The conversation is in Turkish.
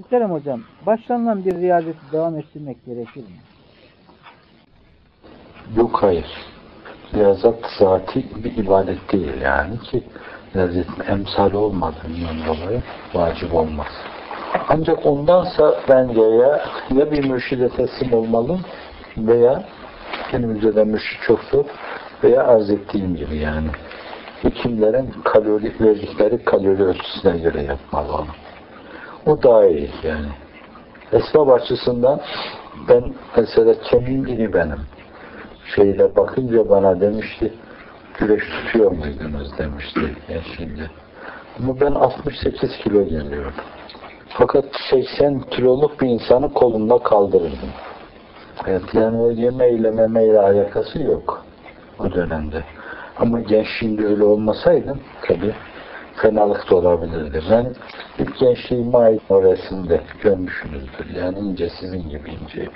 Muhterem hocam, başlanılan bir riyazeti devam ettirmek gerekir mi? Yok hayır. Riyazat zati bir ibadet değil yani ki riyazetin emsali olmadığından dolayı vacip olmaz. Ancak ondansa bence ya, ya bir mürşide teslim olmalı veya günümüzde de mürşid çok zor veya arz ettiğim gibi yani hekimlerin kalori verdikleri kalori ölçüsüne göre yapmalı onu. O daha iyi yani. Esbab açısından ben mesela kemiğim iri benim şeyle bakınca bana demişti güreş tutuyor muydunuz demişti yani şimdi. Ama ben 68 kilo geliyorum. Fakat 80 kiloluk bir insanı kolumda kaldırırdım. Evet, yani o yemeyle memeyle alakası yok o dönemde. Ama gençliğimde öyle olmasaydım tabii fenalık da olabilirdi. Ben ilk gençliğime ait o resimde görmüşsünüzdür. Yani ince sizin gibi ince.